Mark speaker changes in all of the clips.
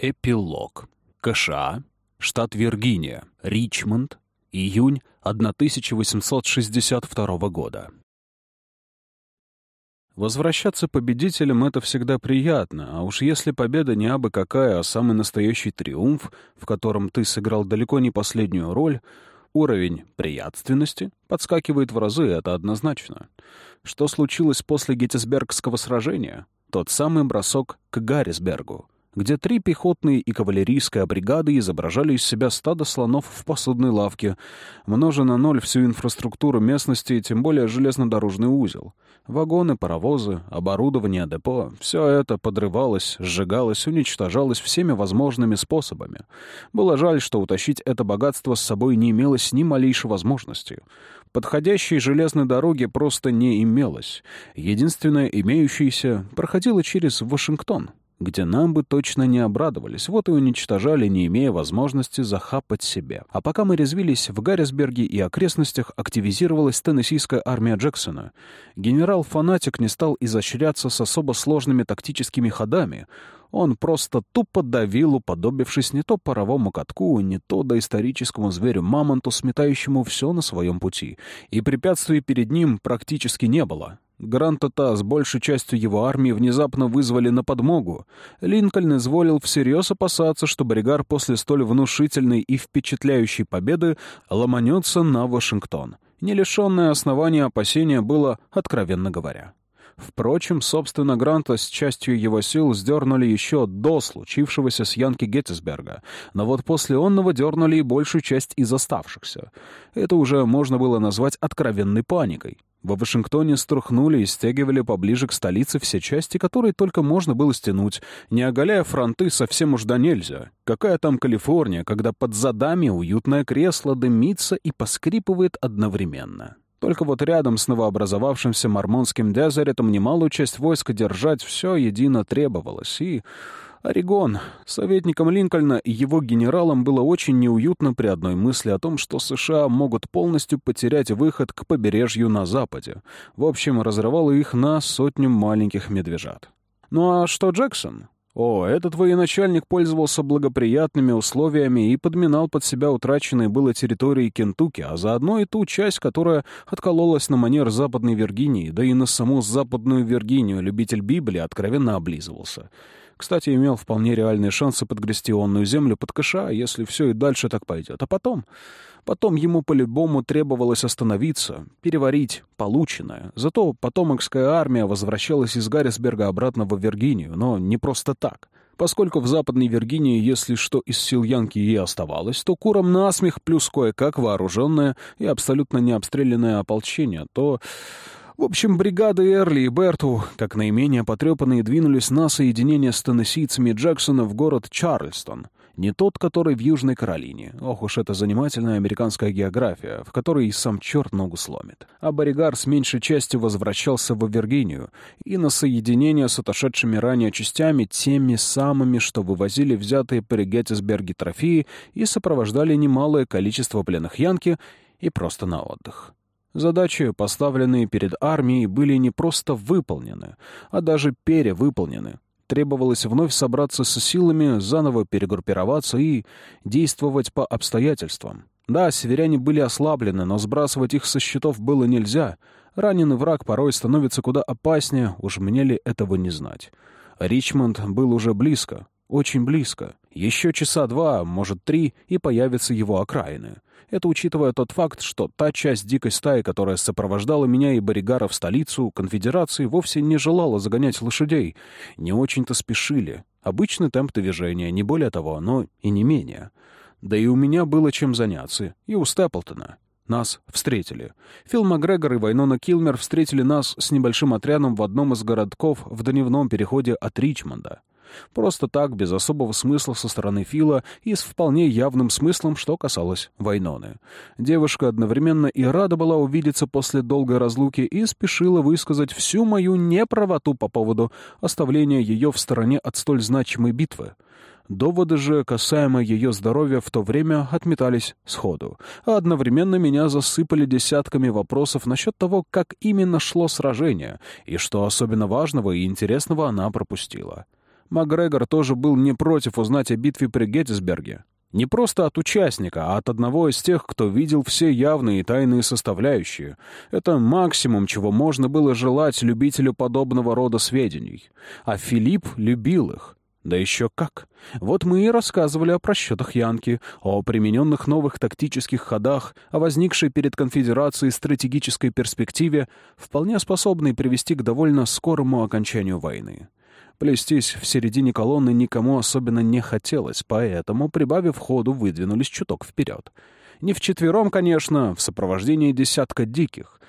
Speaker 1: Эпилог. КША. Штат Виргиния. Ричмонд. Июнь 1862 года. Возвращаться победителем — это всегда приятно, а уж если победа не абы какая, а самый настоящий триумф, в котором ты сыграл далеко не последнюю роль, уровень приятственности подскакивает в разы, это однозначно. Что случилось после Геттисбергского сражения? Тот самый бросок к Гаррисбергу — где три пехотные и кавалерийская бригады изображали из себя стадо слонов в посудной лавке, множа на ноль всю инфраструктуру местности и тем более железнодорожный узел. Вагоны, паровозы, оборудование депо — все это подрывалось, сжигалось, уничтожалось всеми возможными способами. Было жаль, что утащить это богатство с собой не имелось ни малейшей возможности. Подходящей железной дороги просто не имелось. Единственное имеющееся проходило через Вашингтон — где нам бы точно не обрадовались, вот и уничтожали, не имея возможности захапать себе. А пока мы резвились в Гаррисберге и окрестностях, активизировалась теннессийская армия Джексона. Генерал-фанатик не стал изощряться с особо сложными тактическими ходами. Он просто тупо давил, уподобившись не то паровому катку, не то доисторическому зверю-мамонту, сметающему все на своем пути. И препятствий перед ним практически не было. Гранта с большей частью его армии внезапно вызвали на подмогу. Линкольн изволил всерьез опасаться, что Бригар после столь внушительной и впечатляющей победы ломанется на Вашингтон. Не основания опасения было, откровенно говоря. Впрочем, собственно, Гранта с частью его сил сдернули еще до случившегося с Янки Геттисберга, но вот после онного дернули и большую часть из оставшихся. Это уже можно было назвать откровенной паникой. Во Вашингтоне струхнули и стягивали поближе к столице все части, которые только можно было стянуть, не оголяя фронты совсем уж да нельзя. Какая там Калифорния, когда под задами уютное кресло дымится и поскрипывает одновременно. Только вот рядом с новообразовавшимся мормонским дезеретом немалую часть войска держать все едино требовалось, и... Орегон. Советникам Линкольна и его генералам было очень неуютно при одной мысли о том, что США могут полностью потерять выход к побережью на западе. В общем, разрывало их на сотню маленьких медвежат. Ну а что Джексон? О, этот военачальник пользовался благоприятными условиями и подминал под себя утраченные было территории Кентукки, а заодно и ту часть, которая откололась на манер Западной Виргинии, да и на саму Западную Виргинию любитель Библии откровенно облизывался. Кстати, имел вполне реальные шансы подгрести онную землю под КША, если все и дальше так пойдет. А потом... Потом ему по-любому требовалось остановиться, переварить полученное. Зато потомокская армия возвращалась из Гаррисберга обратно в Виргинию, но не просто так. Поскольку в Западной Виргинии, если что из сил Янки и оставалось, то куром насмех плюс кое-как вооруженное и абсолютно необстрелянное ополчение, то в общем, бригады Эрли и Берту, как наименее потрепанные, двинулись на соединение с теннессийцами Джексона в город Чарльстон. Не тот, который в Южной Каролине. Ох уж это занимательная американская география, в которой и сам черт ногу сломит. А Боригар с меньшей частью возвращался в Виргинию и на соединение с отошедшими ранее частями теми самыми, что вывозили взятые при Геттисберге трофеи и сопровождали немалое количество пленных Янки и просто на отдых. Задачи, поставленные перед армией, были не просто выполнены, а даже перевыполнены. Требовалось вновь собраться со силами, заново перегруппироваться и действовать по обстоятельствам. Да, северяне были ослаблены, но сбрасывать их со счетов было нельзя. Раненый враг порой становится куда опаснее, уж мне ли этого не знать. Ричмонд был уже близко, очень близко. Еще часа два, может три, и появятся его окраины. Это учитывая тот факт, что та часть дикой стаи, которая сопровождала меня и Боригара в столицу, конфедерации вовсе не желала загонять лошадей. Не очень-то спешили. Обычный темп движения, не более того, но и не менее. Да и у меня было чем заняться, и у Степлтона. Нас встретили. Фил Макгрегор и Вайнона Килмер встретили нас с небольшим отрядом в одном из городков в дневном переходе от Ричмонда. Просто так, без особого смысла со стороны Фила и с вполне явным смыслом, что касалось Вайноны. Девушка одновременно и рада была увидеться после долгой разлуки и спешила высказать всю мою неправоту по поводу оставления ее в стороне от столь значимой битвы. Доводы же, касаемо ее здоровья, в то время отметались сходу, а одновременно меня засыпали десятками вопросов насчет того, как именно шло сражение и что особенно важного и интересного она пропустила. Макгрегор тоже был не против узнать о битве при Геттисберге. Не просто от участника, а от одного из тех, кто видел все явные и тайные составляющие. Это максимум, чего можно было желать любителю подобного рода сведений. А Филипп любил их. Да еще как. Вот мы и рассказывали о просчетах Янки, о примененных новых тактических ходах, о возникшей перед конфедерацией стратегической перспективе, вполне способной привести к довольно скорому окончанию войны. Плестись в середине колонны никому особенно не хотелось, поэтому, прибавив ходу, выдвинулись чуток вперед. Не вчетвером, конечно, в сопровождении десятка диких.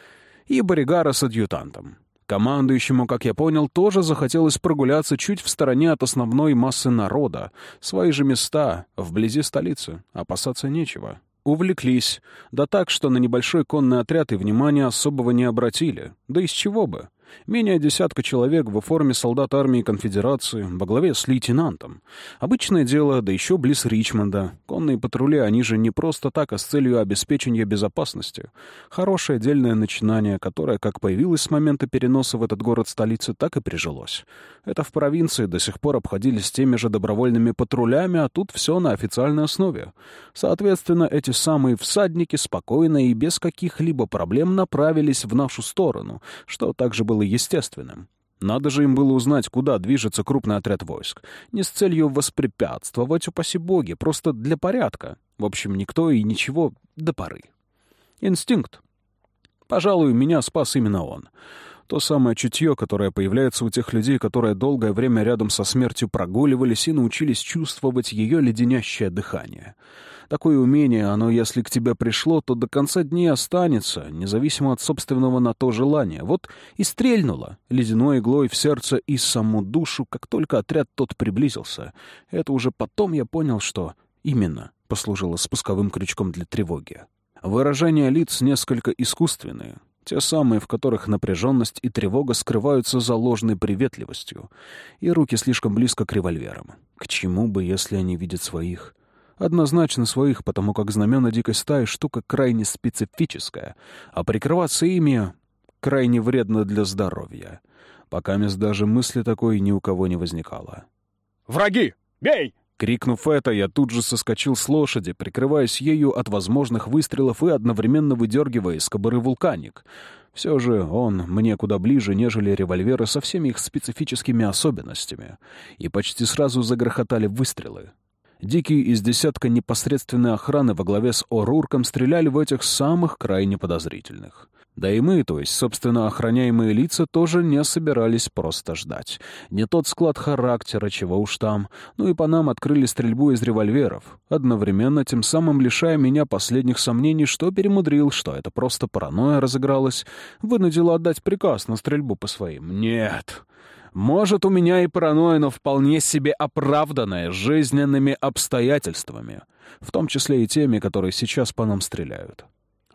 Speaker 1: И Боригара с адъютантом. Командующему, как я понял, тоже захотелось прогуляться чуть в стороне от основной массы народа. Свои же места, вблизи столицы. Опасаться нечего. Увлеклись. Да так, что на небольшой конный отряд и внимания особого не обратили. Да из чего бы? Менее десятка человек в форме солдат армии конфедерации во главе с лейтенантом. Обычное дело, да еще близ Ричмонда. Конные патрули, они же не просто так, а с целью обеспечения безопасности. Хорошее отдельное начинание, которое как появилось с момента переноса в этот город-столицы, так и прижилось. Это в провинции до сих пор обходились теми же добровольными патрулями, а тут все на официальной основе. Соответственно, эти самые всадники спокойно и без каких-либо проблем направились в нашу сторону, что также было естественным. Надо же им было узнать, куда движется крупный отряд войск. Не с целью воспрепятствовать, упаси боги, просто для порядка. В общем, никто и ничего до поры. Инстинкт. Пожалуй, меня спас именно он. То самое чутье, которое появляется у тех людей, которые долгое время рядом со смертью прогуливались и научились чувствовать ее леденящее дыхание. Такое умение, оно, если к тебе пришло, то до конца дней останется, независимо от собственного на то желания. Вот и стрельнуло ледяной иглой в сердце и саму душу, как только отряд тот приблизился. Это уже потом я понял, что именно послужило спусковым крючком для тревоги. Выражения лиц несколько искусственные, те самые, в которых напряженность и тревога скрываются за ложной приветливостью, и руки слишком близко к револьверам. К чему бы, если они видят своих? Однозначно своих, потому как знамена дикой стаи — штука крайне специфическая, а прикрываться ими крайне вредно для здоровья. Пока мест даже мысли такой ни у кого не возникало.
Speaker 2: «Враги! Бей!»
Speaker 1: Крикнув это, я тут же соскочил с лошади, прикрываясь ею от возможных выстрелов и одновременно выдергивая из кобуры вулканик. Все же он мне куда ближе, нежели револьверы со всеми их специфическими особенностями. И почти сразу загрохотали выстрелы. Дикие из десятка непосредственной охраны во главе с Орурком стреляли в этих самых крайне подозрительных. Да и мы, то есть, собственно, охраняемые лица, тоже не собирались просто ждать. Не тот склад характера, чего уж там. Ну и по нам открыли стрельбу из револьверов, одновременно тем самым лишая меня последних сомнений, что перемудрил, что это просто паранойя разыгралась, вынудила отдать приказ на стрельбу по своим. Нет. Может, у меня и паранойя, но вполне себе оправданная жизненными обстоятельствами, в том числе и теми, которые сейчас по нам стреляют.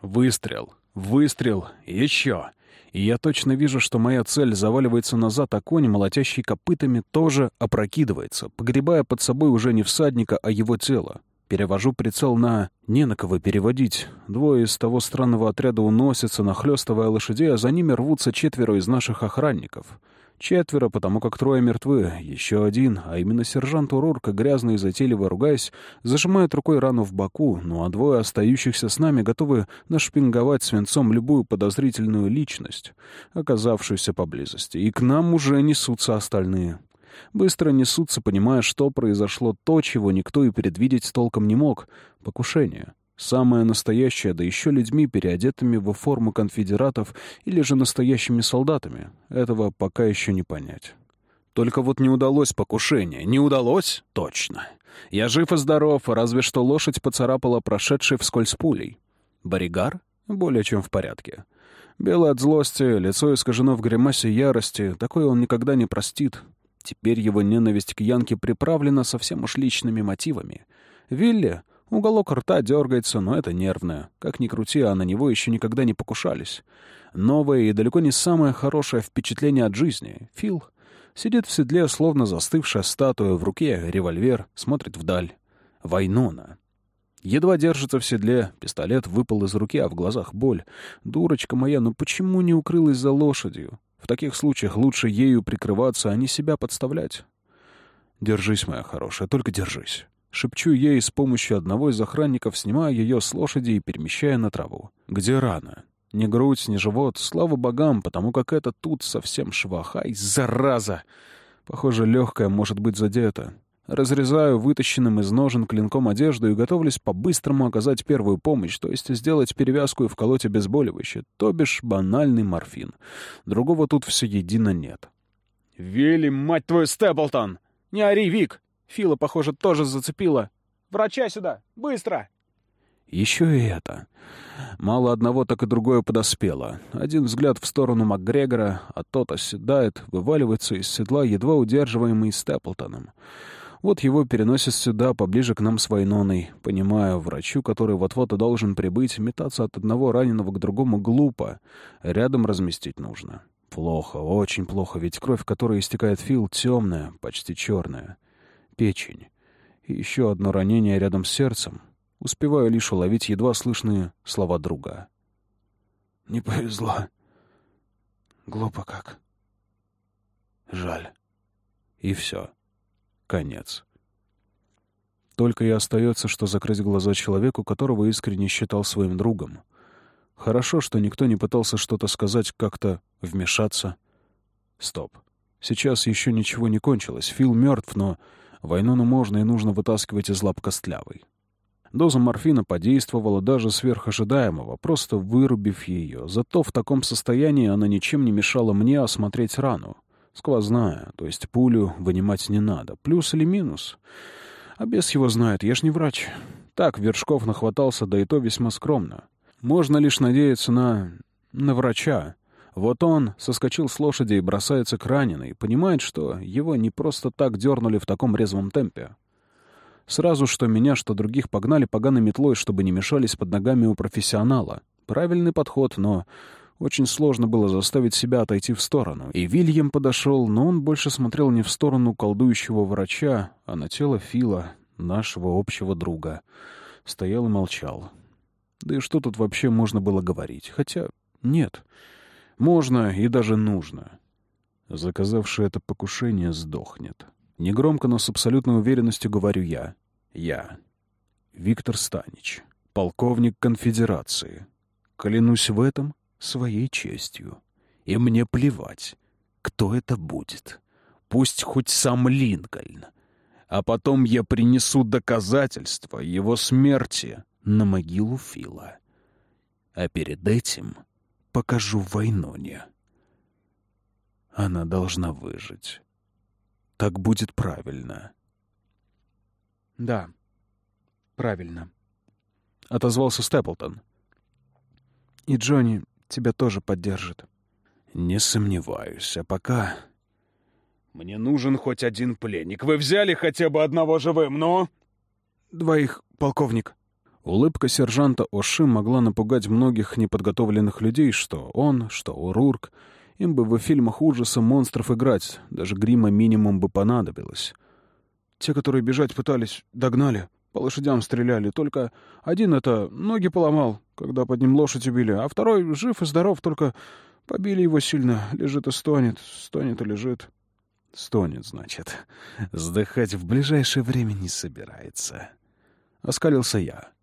Speaker 1: Выстрел. Выстрел. Еще. И я точно вижу, что моя цель заваливается назад, а конь, молотящий копытами, тоже опрокидывается, погребая под собой уже не всадника, а его тело. Перевожу прицел на... Не на кого переводить. Двое из того странного отряда уносятся, нахлёстывая лошадей, а за ними рвутся четверо из наших охранников. Четверо, потому как трое мертвы. Еще один, а именно сержант Урурка, грязно и затейливо ругаясь, зажимает рукой рану в боку, ну а двое остающихся с нами готовы нашпинговать свинцом любую подозрительную личность, оказавшуюся поблизости. И к нам уже несутся остальные. Быстро несутся, понимая, что произошло то, чего никто и предвидеть толком не мог — покушение. Самое настоящее, да еще людьми, переодетыми в форму конфедератов или же настоящими солдатами. Этого пока еще не понять. Только вот не удалось покушение. Не удалось? Точно. Я жив и здоров, разве что лошадь поцарапала прошедшей вскользь пулей. Боригар? Более чем в порядке. Белый от злости, лицо искажено в гримасе ярости. Такое он никогда не простит. Теперь его ненависть к Янке приправлена совсем уж личными мотивами. Вилли Уголок рта дергается, но это нервное. Как ни крути, а на него еще никогда не покушались. Новое и далеко не самое хорошее впечатление от жизни. Фил сидит в седле, словно застывшая статуя, в руке револьвер, смотрит вдаль. Вайнона. Едва держится в седле, пистолет выпал из руки, а в глазах боль. Дурочка моя, ну почему не укрылась за лошадью? В таких случаях лучше ею прикрываться, а не себя подставлять. Держись, моя хорошая, только держись. Шепчу ей с помощью одного из охранников, снимая ее с лошади и перемещая на траву. Где рана? Ни грудь, ни живот. Слава богам, потому как это тут совсем швах. Ай, зараза! Похоже, легкая может быть задета. Разрезаю вытащенным из ножен клинком одежду и готовлюсь по-быстрому оказать первую помощь, то есть сделать перевязку и вколоть обезболивающее, то бишь банальный морфин. Другого тут все едино нет.
Speaker 2: «Вилли, мать твою, Степлтон! Не ори, Вик! Фила, похоже, тоже зацепила. Врача сюда! Быстро!»
Speaker 1: Еще и это. Мало одного, так и другое подоспело. Один взгляд в сторону МакГрегора, а тот оседает, вываливается из седла, едва удерживаемый Степлтоном. Вот его переносят сюда, поближе к нам с Вайноной. Понимаю, врачу, который вот-вот и должен прибыть, метаться от одного раненого к другому глупо. Рядом разместить нужно. Плохо, очень плохо, ведь кровь, которая истекает Фил, темная, почти черная. Печень. И еще одно ранение рядом с сердцем. Успеваю лишь уловить едва слышные слова друга. «Не повезло. Глупо как. Жаль». И все. Конец. Только и остается, что закрыть глаза человеку, которого искренне считал своим другом. Хорошо, что никто не пытался что-то сказать, как-то вмешаться. Стоп. Сейчас еще ничего не кончилось. Фил мертв, но Войнону можно и нужно вытаскивать из лап костлявой. Доза морфина подействовала даже сверх ожидаемого, просто вырубив ее. Зато в таком состоянии она ничем не мешала мне осмотреть рану. Сквозная, то есть пулю вынимать не надо. Плюс или минус? А без его знает, я ж не врач. Так, Вершков нахватался, да и то весьма скромно. Можно лишь надеяться на... на врача. Вот он соскочил с лошади и бросается к раненой, понимает, что его не просто так дернули в таком резвом темпе. Сразу что меня, что других погнали поганой метлой, чтобы не мешались под ногами у профессионала. Правильный подход, но очень сложно было заставить себя отойти в сторону. И Вильям подошел, но он больше смотрел не в сторону колдующего врача, а на тело Фила, нашего общего друга. Стоял и молчал. Да и что тут вообще можно было говорить? Хотя нет. Можно и даже нужно. Заказавший это покушение сдохнет. Негромко, но с абсолютной уверенностью говорю я. Я. Виктор Станич. Полковник конфедерации. Клянусь в этом своей честью. И мне плевать, кто это будет. Пусть хоть сам Линкольн. А потом я принесу доказательства его смерти на могилу Фила. А перед этим покажу Вайноне. Она должна выжить. Так будет правильно.
Speaker 2: Да, правильно.
Speaker 1: Отозвался Степлтон.
Speaker 2: И Джонни тебя тоже поддержит.
Speaker 1: Не сомневаюсь. А пока...
Speaker 2: Мне нужен хоть один пленник. Вы взяли хотя бы одного живым, но...
Speaker 1: Двоих, полковник. Улыбка сержанта Оши могла напугать многих неподготовленных людей, что он, что Урурк. Им бы в фильмах ужаса монстров играть, даже грима минимум бы понадобилось. Те, которые бежать пытались, догнали, по лошадям стреляли. Только один это ноги поломал, когда под ним лошадь убили, а второй жив и здоров, только побили его сильно. Лежит и стонет, стонет и лежит. Стонет, значит. Сдыхать в ближайшее время не собирается. Оскалился я.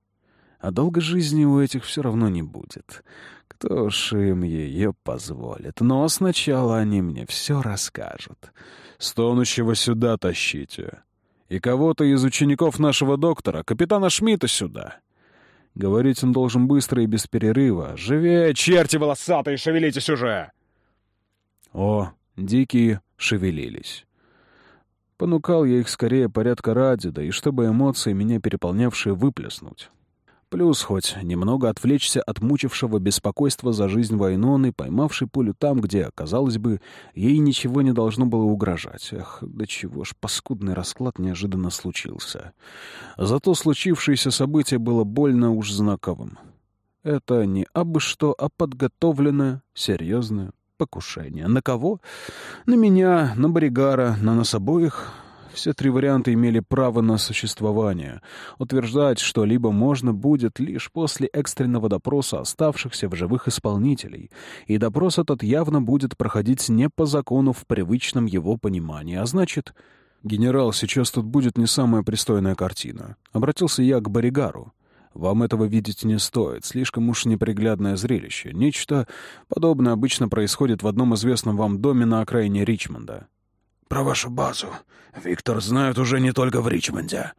Speaker 1: А долго жизни у этих все равно не будет. Кто ж им ее позволит? Но сначала они мне все расскажут. Стонущего сюда тащите и кого-то из учеников нашего доктора, капитана Шмидта, сюда. Говорить он должен быстро и без перерыва. «Живее, черти волосатые, шевелитесь уже!» О, дикие шевелились. Понукал я их скорее порядка ради, да и чтобы эмоции, меня переполнявшие, выплеснуть. Плюс хоть немного отвлечься от мучившего беспокойства за жизнь Вайноны, поймавшей пулю там, где, казалось бы, ей ничего не должно было угрожать. Эх, да чего ж, паскудный расклад неожиданно случился. Зато случившееся событие было больно уж знаковым. Это не абы что, а подготовленное, серьезное покушение. На кого? На меня, на Боригара, на нас обоих, все три варианта имели право на существование. Утверждать что-либо можно будет лишь после экстренного допроса оставшихся в живых исполнителей, и допрос этот явно будет проходить не по закону в привычном его понимании, а значит, «Генерал, сейчас тут будет не самая пристойная картина». Обратился я к Боригару. «Вам этого видеть не стоит. Слишком уж неприглядное зрелище. Нечто подобное обычно происходит в одном известном вам доме на окраине Ричмонда».
Speaker 3: «Про вашу базу. Виктор знает уже не только в Ричмонде.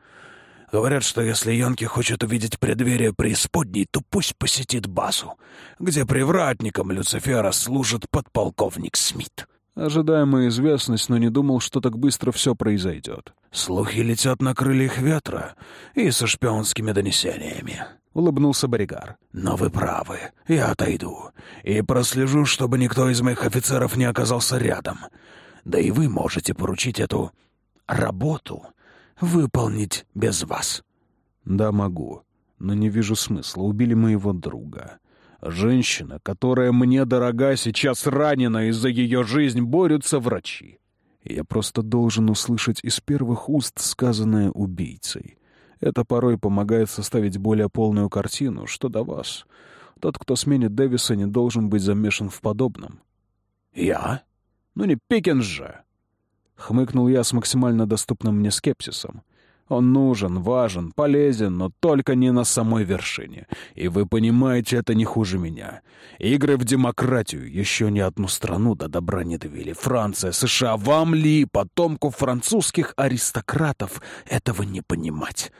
Speaker 3: Говорят, что если Йонки хочет увидеть преддверие преисподней, то пусть посетит базу, где привратником Люцифера служит подполковник Смит».
Speaker 1: Ожидаемая известность, но не думал, что так быстро все произойдет.
Speaker 3: «Слухи летят на крыльях ветра и со шпионскими донесениями», — улыбнулся Боригар. «Но вы правы, я отойду и прослежу, чтобы никто из моих офицеров не оказался рядом. Да и вы можете поручить эту работу выполнить без вас».
Speaker 1: «Да, могу, но не вижу смысла. Убили моего друга». Женщина, которая мне дорога, сейчас ранена, из за ее жизнь борются врачи. Я просто должен услышать из первых уст сказанное убийцей. Это порой помогает составить более полную картину, что до вас. Тот, кто сменит Дэвиса, не должен быть замешан в подобном.
Speaker 3: «Я?
Speaker 1: Ну не Пикинс же!» Хмыкнул я с максимально доступным мне скепсисом. Он нужен, важен, полезен, но только не на самой вершине. И вы понимаете, это не хуже меня. Игры в демократию еще ни одну страну до добра не довели. Франция, США, вам ли, потомку французских аристократов, этого не понимать?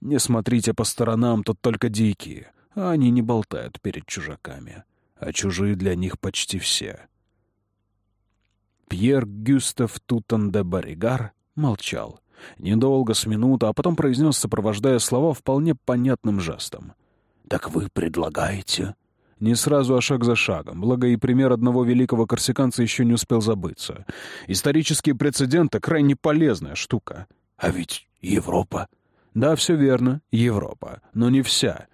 Speaker 1: Не смотрите по сторонам, тут только дикие. А они не болтают перед чужаками. А чужие для них почти все. Пьер Гюстав Тутан де Баригар молчал. Недолго, с минуту, а потом произнес, сопровождая слова вполне понятным жестом.
Speaker 3: «Так вы предлагаете?»
Speaker 1: Не сразу, а шаг за шагом, благо и пример одного великого корсиканца еще не успел забыться. Исторические прецеденты — крайне полезная штука.
Speaker 3: А ведь Европа...
Speaker 1: Да, все верно, Европа, но не вся.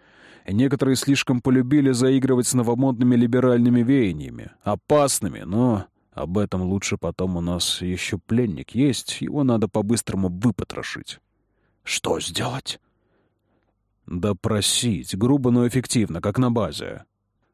Speaker 1: Некоторые слишком полюбили заигрывать с новомодными либеральными веяниями. Опасными, но об этом лучше потом у нас еще пленник есть, его надо по-быстрому выпотрошить.
Speaker 3: Что сделать?
Speaker 1: Допросить, грубо, но эффективно, как на базе.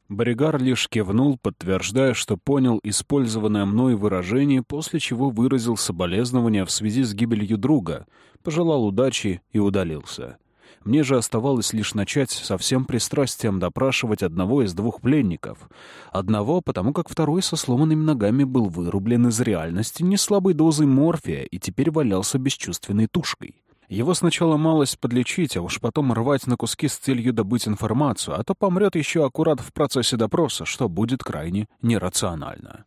Speaker 1: Бригар лишь кивнул, подтверждая, что понял использованное мной выражение, после чего выразил соболезнования в связи с гибелью друга, пожелал удачи и удалился. Мне же оставалось лишь начать со всем пристрастием допрашивать одного из двух пленников. Одного, потому как второй со сломанными ногами был вырублен из реальности неслабой дозой морфия и теперь валялся бесчувственной тушкой. Его сначала малость подлечить, а уж потом рвать на куски с целью добыть информацию, а то помрет еще аккурат в процессе допроса, что будет крайне нерационально.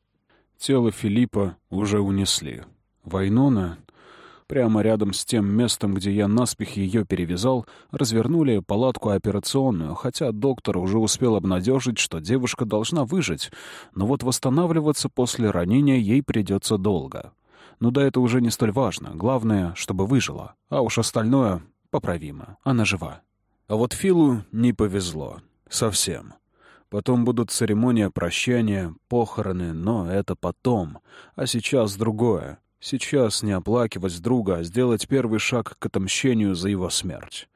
Speaker 1: Тело Филиппа уже унесли. Вайнона, Прямо рядом с тем местом, где я наспех ее перевязал, развернули палатку операционную, хотя доктор уже успел обнадежить, что девушка должна выжить, но вот восстанавливаться после ранения ей придется долго. Но да это уже не столь важно. Главное, чтобы выжила. А уж остальное поправимо. Она жива. А вот Филу не повезло. Совсем. Потом будут церемония прощания, похороны, но это потом. А сейчас другое. Сейчас не оплакивать друга, а сделать первый шаг к отомщению за его смерть.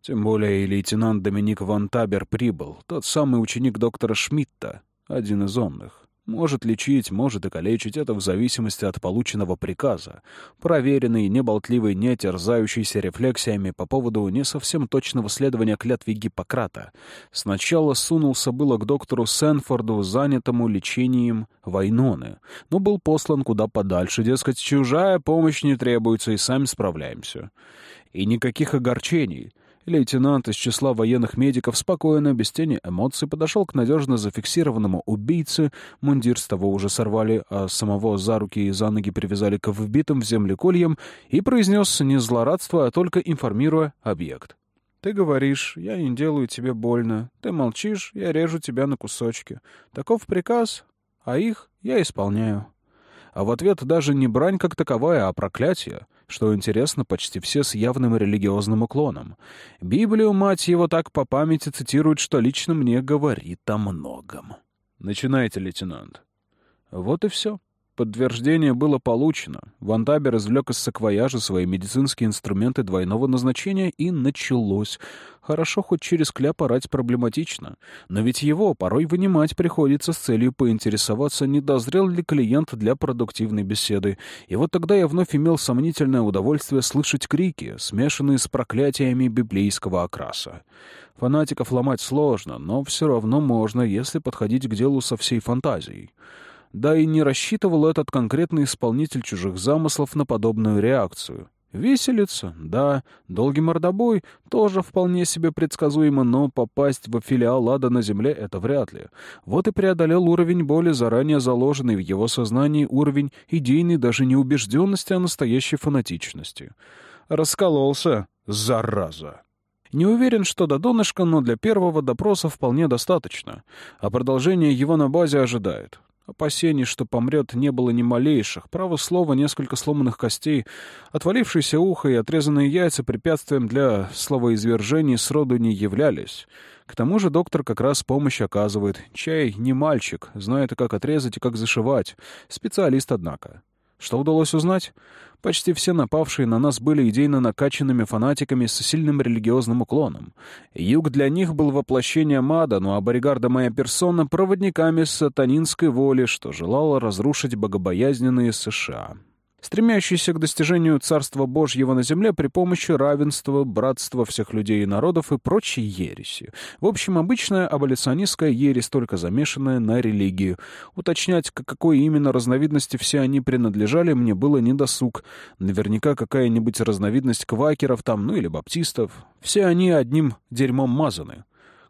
Speaker 1: Тем более и лейтенант Доминик Ван Табер прибыл, тот самый ученик доктора Шмидта, один из умных. Может лечить, может и калечить, это в зависимости от полученного приказа. Проверенный, неболтливый, не терзающийся рефлексиями по поводу не совсем точного следования клятве Гиппократа. Сначала сунулся было к доктору Сенфорду, занятому лечением Вайноны, но был послан куда подальше, дескать, чужая помощь не требуется и сами справляемся. И никаких огорчений — Лейтенант из числа военных медиков спокойно, без тени эмоций, подошел к надежно зафиксированному убийце. Мундир с того уже сорвали, а самого за руки и за ноги привязали к вбитым в землю кольям и произнес не злорадство, а только информируя объект. «Ты говоришь, я не делаю тебе больно. Ты молчишь, я режу тебя на кусочки. Таков приказ, а их я исполняю». А в ответ даже не брань как таковая, а проклятие. Что интересно, почти все с явным религиозным уклоном. Библию, мать его, так по памяти цитирует, что лично мне говорит о многом. Начинайте, лейтенант. Вот и все. Подтверждение было получено. Вантабер извлек из саквояжа свои медицинские инструменты двойного назначения, и началось. Хорошо, хоть через кляп орать проблематично. Но ведь его порой вынимать приходится с целью поинтересоваться, не дозрел ли клиент для продуктивной беседы. И вот тогда я вновь имел сомнительное удовольствие слышать крики, смешанные с проклятиями библейского окраса. Фанатиков ломать сложно, но все равно можно, если подходить к делу со всей фантазией. Да и не рассчитывал этот конкретный исполнитель чужих замыслов на подобную реакцию. Веселиться, да, долгий мордобой тоже вполне себе предсказуемо, но попасть в филиал ада на земле — это вряд ли. Вот и преодолел уровень боли, заранее заложенный в его сознании уровень идейной даже не убежденности, а настоящей фанатичности. Раскололся, зараза. Не уверен, что до донышка, но для первого допроса вполне достаточно, а продолжение его на базе ожидает. Опасений, что помрет, не было ни малейших. Право слово, несколько сломанных костей, отвалившееся ухо и отрезанные яйца препятствием для словоизвержений сроду не являлись. К тому же доктор как раз помощь оказывает. Чай не мальчик, знает как отрезать, и как зашивать. Специалист, однако. Что удалось узнать? Почти все напавшие на нас были идейно накачанными фанатиками с сильным религиозным уклоном. Юг для них был воплощением ада, но Аборигарда моя персона — проводниками сатанинской воли, что желала разрушить богобоязненные США стремящийся к достижению Царства Божьего на земле при помощи равенства, братства всех людей и народов и прочей ереси. В общем, обычная аболиционистская ересь, только замешанная на религию. Уточнять, к какой именно разновидности все они принадлежали, мне было недосуг. Наверняка какая-нибудь разновидность квакеров там, ну или баптистов. Все они одним дерьмом мазаны.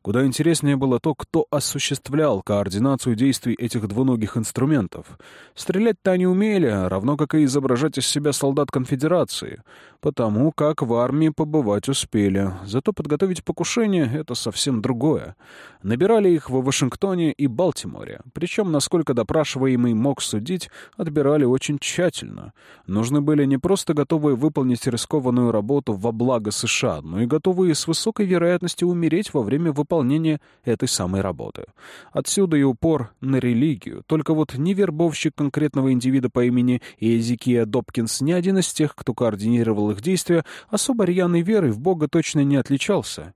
Speaker 1: Куда интереснее было то, кто осуществлял координацию действий этих двуногих инструментов. Стрелять-то они умели, равно как и изображать из себя солдат конфедерации, потому как в армии побывать успели. Зато подготовить покушение — это совсем другое. Набирали их в Вашингтоне и Балтиморе, причем, насколько допрашиваемый мог судить, отбирали очень тщательно. Нужны были не просто готовые выполнить рискованную работу во благо США, но и готовые с высокой вероятностью умереть во время выполнения этой самой работы. Отсюда и упор на религию. Только вот ни вербовщик конкретного индивида по имени Иезекия Добкинс, ни один из тех, кто координировал их действия, особо рьяной верой в Бога точно не отличался.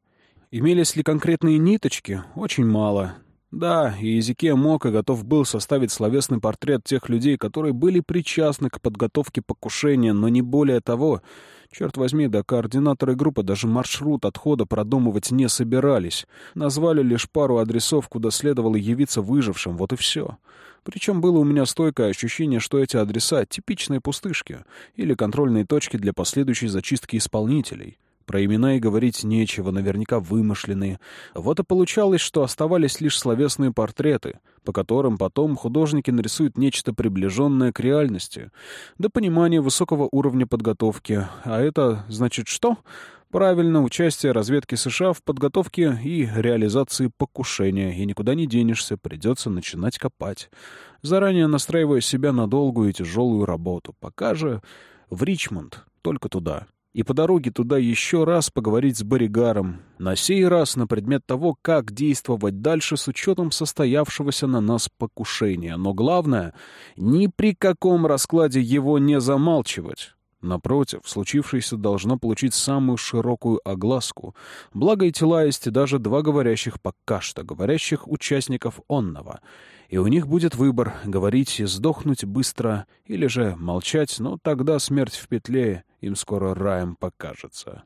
Speaker 1: Имелись ли конкретные ниточки? Очень мало. Да, и Языке мог и готов был составить словесный портрет тех людей, которые были причастны к подготовке покушения, но не более того. Черт возьми, да координаторы группы даже маршрут отхода продумывать не собирались. Назвали лишь пару адресов, куда следовало явиться выжившим, вот и все. Причем было у меня стойкое ощущение, что эти адреса — типичные пустышки или контрольные точки для последующей зачистки исполнителей. Про имена и говорить нечего, наверняка вымышленные. Вот и получалось, что оставались лишь словесные портреты, по которым потом художники нарисуют нечто приближенное к реальности, до понимания высокого уровня подготовки. А это значит что? Правильно, участие разведки США в подготовке и реализации покушения, и никуда не денешься, придется начинать копать, заранее настраивая себя на долгую и тяжелую работу. Пока же в Ричмонд, только туда и по дороге туда еще раз поговорить с Боригаром, на сей раз на предмет того, как действовать дальше с учетом состоявшегося на нас покушения. Но главное, ни при каком раскладе его не замалчивать. Напротив, случившееся должно получить самую широкую огласку. Благо и тела есть даже два говорящих пока что, говорящих участников онного — и у них будет выбор — говорить и сдохнуть быстро, или же молчать, но тогда смерть в петле им скоро раем покажется.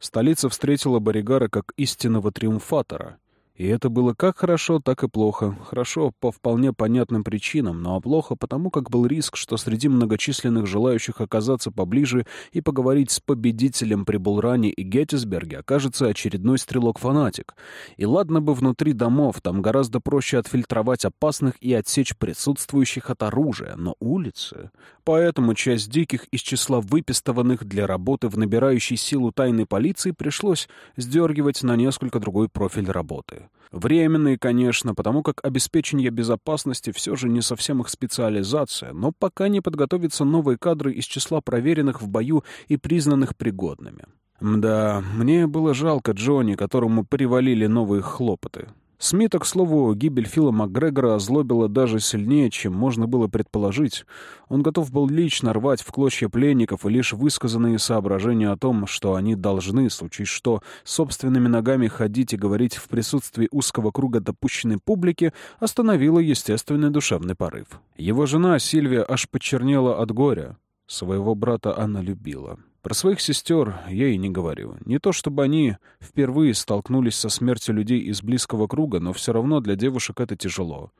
Speaker 1: Столица встретила Боригара как истинного триумфатора — и это было как хорошо, так и плохо. Хорошо по вполне понятным причинам, но плохо потому, как был риск, что среди многочисленных желающих оказаться поближе и поговорить с победителем при Булране и Геттисберге окажется очередной стрелок-фанатик. И ладно бы внутри домов, там гораздо проще отфильтровать опасных и отсечь присутствующих от оружия, но улицы... Поэтому часть диких из числа выпистованных для работы в набирающей силу тайной полиции пришлось сдергивать на несколько другой профиль работы. Временные, конечно, потому как обеспечение безопасности все же не совсем их специализация, но пока не подготовятся новые кадры из числа проверенных в бою и признанных пригодными. Да, мне было жалко Джонни, которому привалили новые хлопоты. Смита, к слову, гибель Фила МакГрегора озлобила даже сильнее, чем можно было предположить. Он готов был лично рвать в клочья пленников, и лишь высказанные соображения о том, что они должны, случись что, собственными ногами ходить и говорить в присутствии узкого круга допущенной публики, остановило естественный душевный порыв. Его жена Сильвия аж почернела от горя. Своего брата она любила. Про своих сестер я и не говорю. Не то чтобы они впервые столкнулись со смертью людей из близкого круга, но все равно для девушек это тяжело.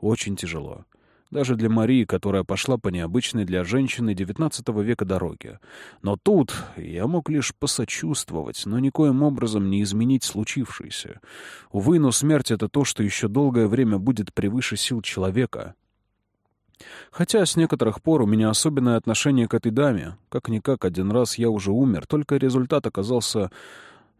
Speaker 1: Очень тяжело. Даже для Марии, которая пошла по необычной для женщины XIX века дороге. Но тут я мог лишь посочувствовать, но никоим образом не изменить случившееся. Увы, но смерть — это то, что еще долгое время будет превыше сил человека. Хотя с некоторых пор у меня особенное отношение к этой даме. Как-никак один раз я уже умер, только результат оказался...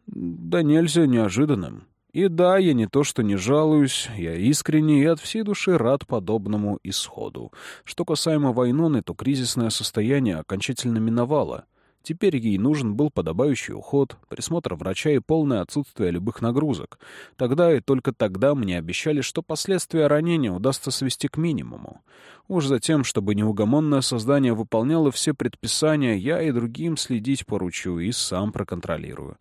Speaker 1: да нельзя неожиданным. И да, я не то что не жалуюсь, я искренне и от всей души рад подобному исходу. Что касаемо Вайноны, то кризисное состояние окончательно миновало — Теперь ей нужен был подобающий уход, присмотр врача и полное отсутствие любых нагрузок. Тогда и только тогда мне обещали, что последствия ранения удастся свести к минимуму. Уж затем, чтобы неугомонное создание выполняло все предписания, я и другим следить поручу и сам проконтролирую.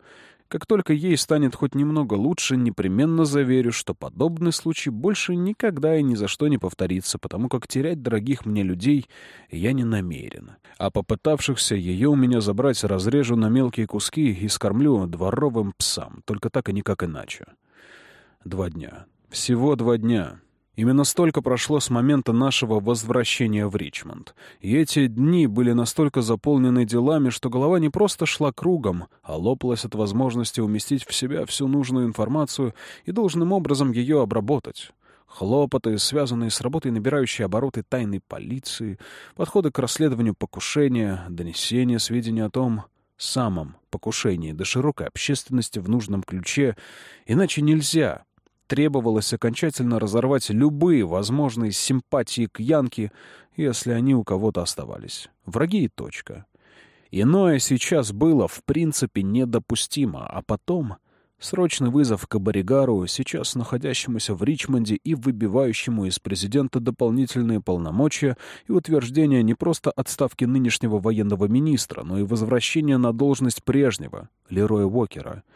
Speaker 1: Как только ей станет хоть немного лучше, непременно заверю, что подобный случай больше никогда и ни за что не повторится, потому как терять дорогих мне людей я не намерен. А попытавшихся ее у меня забрать разрежу на мелкие куски и скормлю дворовым псам, только так и никак иначе. Два дня. Всего два дня. Именно столько прошло с момента нашего возвращения в Ричмонд. И эти дни были настолько заполнены делами, что голова не просто шла кругом, а лопалась от возможности уместить в себя всю нужную информацию и должным образом ее обработать. Хлопоты, связанные с работой, набирающие обороты тайной полиции, подходы к расследованию покушения, донесение сведений о том самом покушении до широкой общественности в нужном ключе. Иначе нельзя — требовалось окончательно разорвать любые возможные симпатии к Янке, если они у кого-то оставались. Враги и точка. Иное сейчас было в принципе недопустимо, а потом срочный вызов к Аборигару, сейчас находящемуся в Ричмонде и выбивающему из президента дополнительные полномочия и утверждение не просто отставки нынешнего военного министра, но и возвращения на должность прежнего, Лероя Уокера —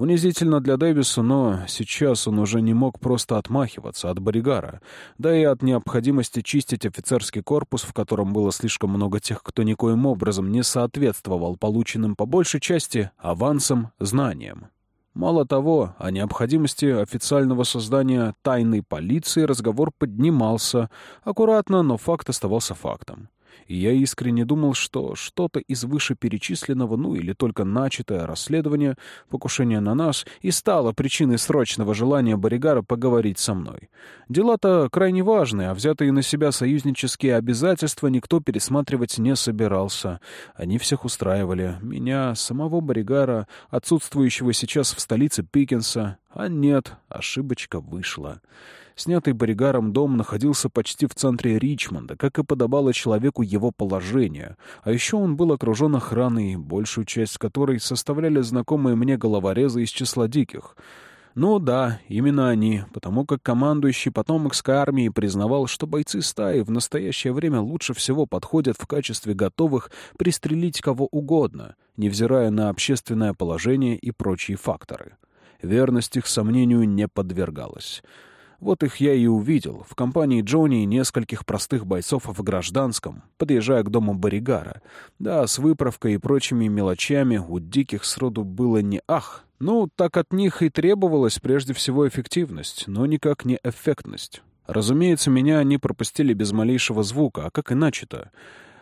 Speaker 1: Унизительно для Дэвиса, но сейчас он уже не мог просто отмахиваться от Боригара, да и от необходимости чистить офицерский корпус, в котором было слишком много тех, кто никоим образом не соответствовал полученным по большей части авансам, знаниям. Мало того, о необходимости официального создания тайной полиции разговор поднимался, аккуратно, но факт оставался фактом и я искренне думал, что что-то из вышеперечисленного, ну или только начатое расследование, покушение на нас, и стало причиной срочного желания Боригара поговорить со мной. Дела-то крайне важные, а взятые на себя союзнические обязательства никто пересматривать не собирался. Они всех устраивали. Меня, самого Боригара, отсутствующего сейчас в столице Пикинса. А нет, ошибочка вышла. Снятый Боригаром дом находился почти в центре Ричмонда, как и подобало человеку его положения. А еще он был окружен охраной, большую часть которой составляли знакомые мне головорезы из числа диких. Ну да, именно они, потому как командующий потомокской армии признавал, что бойцы стаи в настоящее время лучше всего подходят в качестве готовых пристрелить кого угодно, невзирая на общественное положение и прочие факторы. Верность их сомнению не подвергалась. Вот их я и увидел, в компании Джонни и нескольких простых бойцов в гражданском, подъезжая к дому Боригара. Да, с выправкой и прочими мелочами у диких сроду было не ах. Ну, так от них и требовалась прежде всего эффективность, но никак не эффектность. Разумеется, меня они пропустили без малейшего звука, а как иначе-то?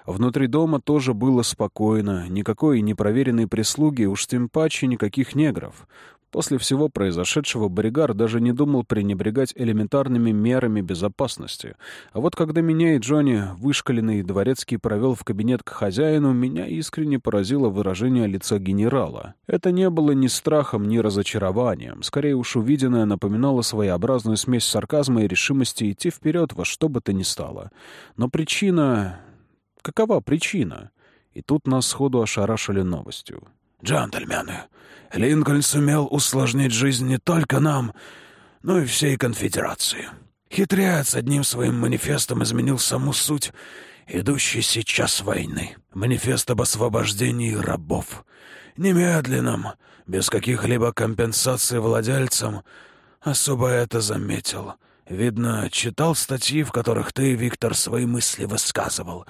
Speaker 1: Внутри дома тоже было спокойно, никакой непроверенной прислуги, уж тем паче никаких негров. После всего произошедшего Боригар даже не думал пренебрегать элементарными мерами безопасности. А вот когда меня и Джонни, вышкаленный дворецкий, провел в кабинет к хозяину, меня искренне поразило выражение лица генерала. Это не было ни страхом, ни разочарованием. Скорее уж увиденное напоминало своеобразную смесь сарказма и решимости идти вперед во что бы то ни стало. Но причина... Какова причина? И тут нас сходу ошарашили новостью.
Speaker 3: «Джентльмены, Линкольн сумел усложнить жизнь не только нам, ну и всей конфедерации. Хитрец одним своим манифестом изменил саму суть идущей сейчас войны. Манифест об освобождении рабов. Немедленном, без каких-либо компенсаций владельцам. Особо это заметил. Видно, читал статьи, в которых ты, Виктор, свои мысли высказывал.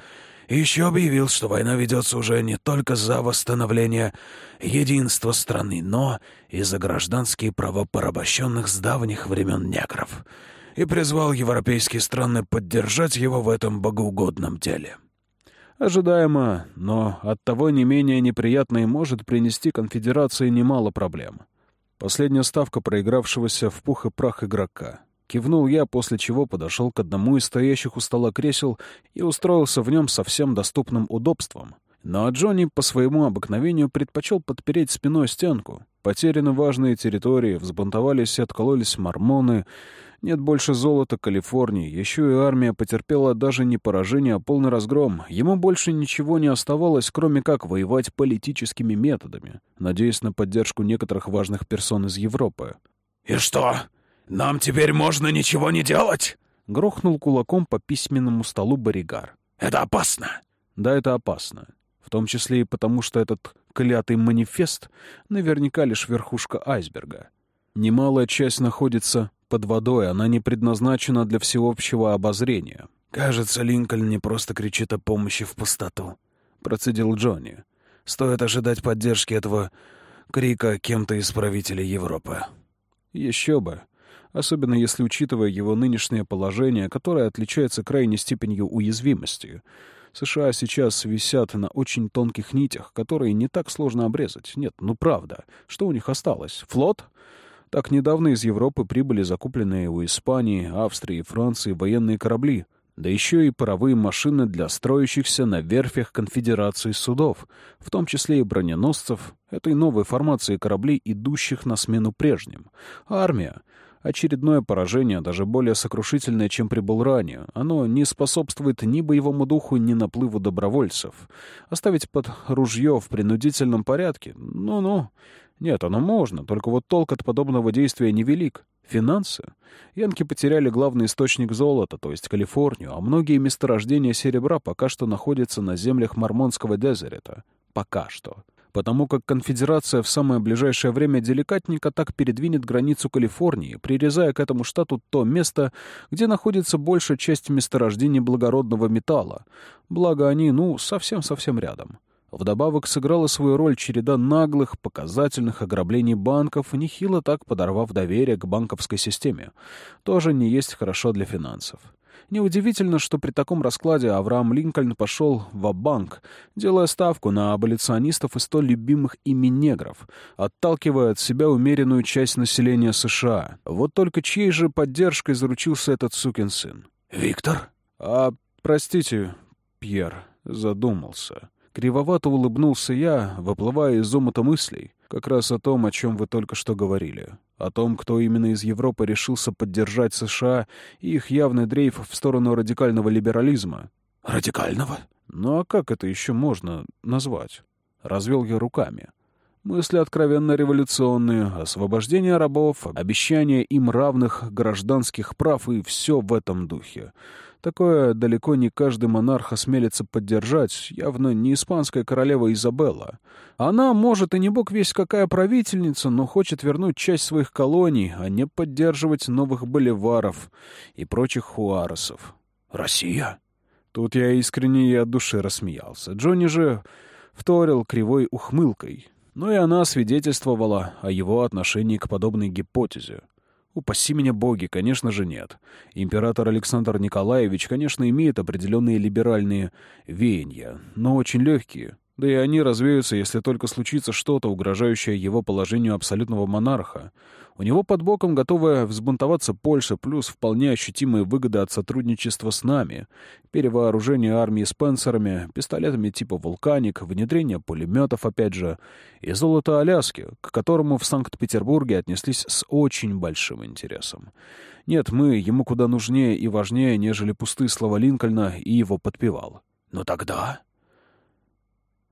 Speaker 3: И еще объявил, что война ведется уже не только за восстановление единства страны, но и за гражданские права порабощенных с давних времен негров. И призвал европейские страны поддержать его в этом богоугодном деле.
Speaker 1: Ожидаемо, но оттого не менее неприятно и может принести конфедерации немало проблем. Последняя ставка проигравшегося в пух и прах игрока — Кивнул я, после чего подошел к одному из стоящих у стола кресел и устроился в нем со всем доступным удобством. Но Джонни по своему обыкновению предпочел подпереть спиной стенку. Потеряны важные территории, взбунтовались и откололись мормоны. Нет больше золота Калифорнии. Еще и армия потерпела даже не поражение, а полный разгром. Ему больше ничего не оставалось, кроме как воевать политическими методами, надеясь на поддержку некоторых важных персон из Европы.
Speaker 3: «И что?» «Нам теперь можно ничего не делать?»
Speaker 1: — грохнул кулаком по письменному столу Боригар.
Speaker 3: «Это опасно!»
Speaker 1: «Да, это опасно. В том числе и потому, что этот клятый манифест наверняка лишь верхушка айсберга. Немалая часть находится под водой, она не предназначена для всеобщего обозрения».
Speaker 3: «Кажется, Линкольн не просто кричит о помощи в пустоту», — процедил Джонни. «Стоит ожидать поддержки этого крика кем-то из правителей Европы».
Speaker 1: «Еще бы особенно если учитывая его нынешнее положение, которое отличается крайней степенью уязвимости. США сейчас висят на очень тонких нитях, которые не так сложно обрезать. Нет, ну правда. Что у них осталось? Флот? Так недавно из Европы прибыли закупленные у Испании, Австрии и Франции военные корабли, да еще и паровые машины для строящихся на верфях конфедерации судов, в том числе и броненосцев, этой новой формации кораблей, идущих на смену прежним. Армия. Очередное поражение, даже более сокрушительное, чем прибыл ранее. Оно не способствует ни боевому духу, ни наплыву добровольцев. Оставить под ружье в принудительном порядке? Ну-ну. Нет, оно можно, только вот толк от подобного действия невелик. Финансы? Янки потеряли главный источник золота, то есть Калифорнию, а многие месторождения серебра пока что находятся на землях Мормонского дезерета. Пока что потому как конфедерация в самое ближайшее время деликатненько так передвинет границу Калифорнии, прирезая к этому штату то место, где находится большая часть месторождений благородного металла. Благо они, ну, совсем-совсем рядом. Вдобавок сыграла свою роль череда наглых, показательных ограблений банков, нехило так подорвав доверие к банковской системе. Тоже не есть хорошо для финансов. Неудивительно, что при таком раскладе Авраам Линкольн пошел в банк делая ставку на аболиционистов и столь любимых ими негров, отталкивая от себя умеренную часть населения США. Вот только чьей же поддержкой заручился этот сукин сын?
Speaker 3: «Виктор?»
Speaker 1: «А, простите, Пьер, задумался». Кривовато улыбнулся я, выплывая из омута мыслей, как раз о том, о чем вы только что говорили. О том, кто именно из Европы решился поддержать США и их явный дрейф в сторону радикального либерализма.
Speaker 3: «Радикального?»
Speaker 1: Ну а как это еще можно назвать? Развел я руками. Мысли откровенно революционные, освобождение рабов, обещание им равных гражданских прав и все в этом духе. Такое далеко не каждый монарх осмелится поддержать, явно не испанская королева Изабелла. Она, может, и не бог весь какая правительница, но хочет вернуть часть своих колоний, а не поддерживать новых боливаров и прочих хуаресов.
Speaker 3: «Россия?»
Speaker 1: Тут я искренне и от души рассмеялся. Джонни же вторил кривой ухмылкой. Но и она свидетельствовала о его отношении к подобной гипотезе. Упаси меня боги, конечно же, нет. Император Александр Николаевич, конечно, имеет определенные либеральные веяния, но очень легкие. Да и они развеются, если только случится что-то, угрожающее его положению абсолютного монарха. У него под боком готовая взбунтоваться Польша, плюс вполне ощутимые выгоды от сотрудничества с нами. Перевооружение армии Спенсерами, пистолетами типа «Вулканик», внедрение пулеметов, опять же, и золото Аляски, к которому в Санкт-Петербурге отнеслись с очень большим интересом. Нет, мы ему куда нужнее и важнее, нежели пустые слова Линкольна и его подпевал.
Speaker 3: «Но тогда...»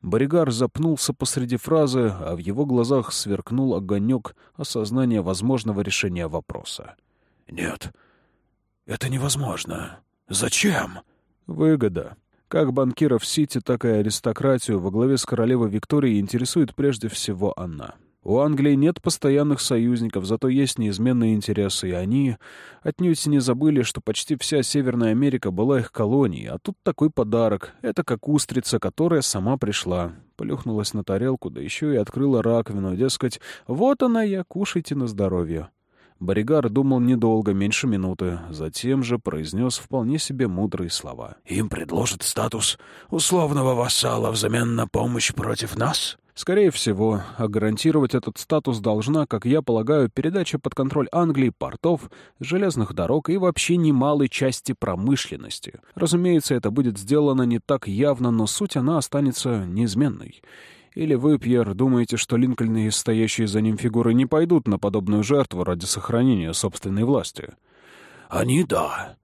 Speaker 1: Боригар запнулся посреди фразы, а в его глазах сверкнул огонек осознания возможного решения вопроса.
Speaker 3: Нет, это невозможно. Зачем?
Speaker 1: Выгода. Как банкиров Сити, так и аристократию во главе с королевой Викторией интересует прежде всего она. У Англии нет постоянных союзников, зато есть неизменные интересы, и они отнюдь не забыли, что почти вся Северная Америка была их колонией, а тут такой подарок. Это как устрица, которая сама пришла. Плюхнулась на тарелку, да еще и открыла раковину, дескать, вот она я, кушайте на здоровье. Боригар думал недолго, меньше минуты, затем же произнес вполне себе мудрые слова.
Speaker 3: «Им предложат статус условного вассала взамен на помощь против нас?»
Speaker 1: Скорее всего, а гарантировать этот статус должна, как я полагаю, передача под контроль Англии портов, железных дорог и вообще немалой части промышленности. Разумеется, это будет сделано не так явно, но суть она останется неизменной. Или вы, Пьер, думаете, что Линкольны и стоящие за ним фигуры не пойдут на подобную жертву ради сохранения собственной власти?
Speaker 3: Они — да.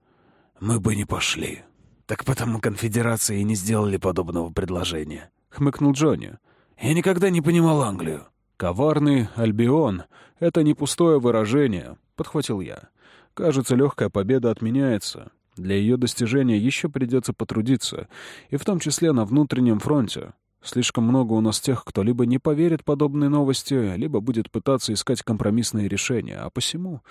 Speaker 3: Мы бы не пошли.
Speaker 2: Так потому конфедерации и не сделали подобного предложения.
Speaker 1: — хмыкнул Джонни.
Speaker 3: Я никогда не понимал Англию.
Speaker 1: «Коварный Альбион — это не пустое выражение», — подхватил я. «Кажется, легкая победа отменяется. Для ее достижения еще придется потрудиться, и в том числе на внутреннем фронте. Слишком много у нас тех, кто либо не поверит подобной новости, либо будет пытаться искать компромиссные решения, а посему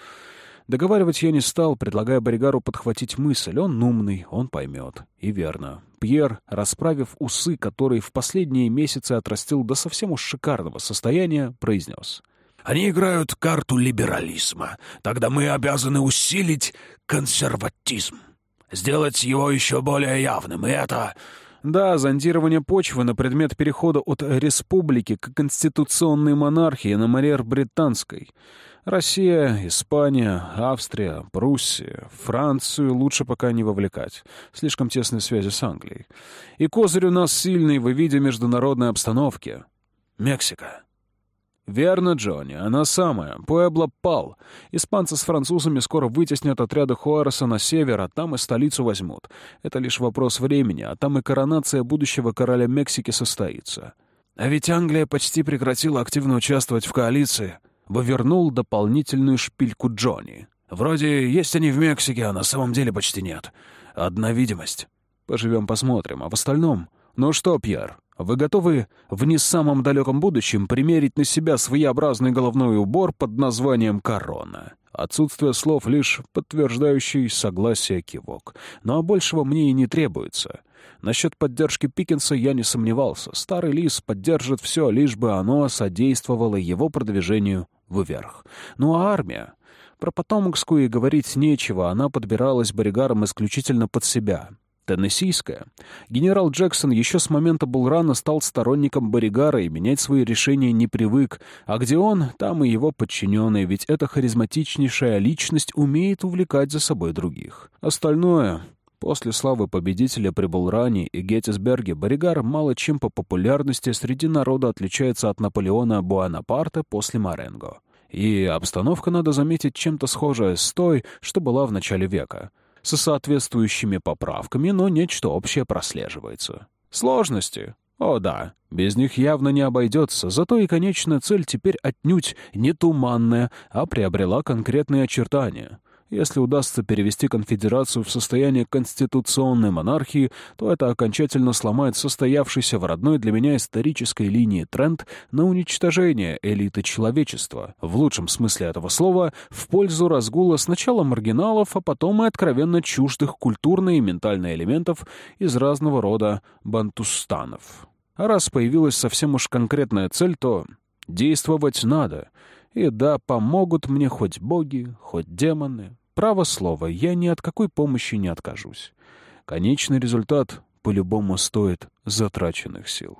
Speaker 1: Договаривать я не стал, предлагая Боригару подхватить мысль. Он умный, он поймет. И верно. Пьер, расправив усы, которые в последние месяцы отрастил до совсем уж шикарного состояния, произнес.
Speaker 3: «Они играют карту либерализма. Тогда мы обязаны усилить консерватизм. Сделать его еще более явным. И это...»
Speaker 1: Да, зондирование почвы на предмет перехода от республики к конституционной монархии на манер британской — Россия, Испания, Австрия, Пруссия, Францию лучше пока не вовлекать. Слишком тесные связи с Англией. И козырь у нас сильный в виде международной обстановки. Мексика. Верно, Джонни, она самая. Пуэбло пал. Испанцы с французами скоро вытеснят отряды Хуареса на север, а там и столицу возьмут. Это лишь вопрос времени, а там и коронация будущего короля Мексики состоится. А ведь Англия почти прекратила активно участвовать в коалиции — вывернул дополнительную шпильку Джонни. «Вроде есть они в Мексике, а на самом деле почти нет. Одна видимость. Поживем посмотрим, а в остальном... Ну что, Пьер, вы готовы в не самом далеком будущем примерить на себя своеобразный головной убор под названием «корона»?» Отсутствие слов — лишь подтверждающий согласие кивок. А большего мне и не требуется. Насчет поддержки Пикинса я не сомневался. Старый лис поддержит все, лишь бы оно содействовало его продвижению вверх. Ну а армия? Про Потомокскую и говорить нечего, она подбиралась Боригаром исключительно под себя. Теннессийская. Генерал Джексон еще с момента Булрана стал сторонником Боригара и менять свои решения не привык. А где он, там и его подчиненные, ведь эта харизматичнейшая личность умеет увлекать за собой других. Остальное... После славы победителя при Булране и Геттисберге Боригар мало чем по популярности среди народа отличается от Наполеона Буанапарта после Маренго. И обстановка, надо заметить, чем-то схожая с той, что была в начале века. Со соответствующими поправками, но нечто общее прослеживается. Сложности? О да, без них явно не обойдется, зато и конечная цель теперь отнюдь не туманная, а приобрела конкретные очертания — если удастся перевести конфедерацию в состояние конституционной монархии, то это окончательно сломает состоявшийся в родной для меня исторической линии тренд на уничтожение элиты человечества, в лучшем смысле этого слова, в пользу разгула сначала маргиналов, а потом и откровенно чуждых культурно и ментально элементов из разного рода бантустанов. А раз появилась совсем уж конкретная цель, то действовать надо. И да, помогут мне хоть боги, хоть демоны, Право слово, я ни от какой помощи не откажусь. Конечный результат по-любому стоит затраченных сил.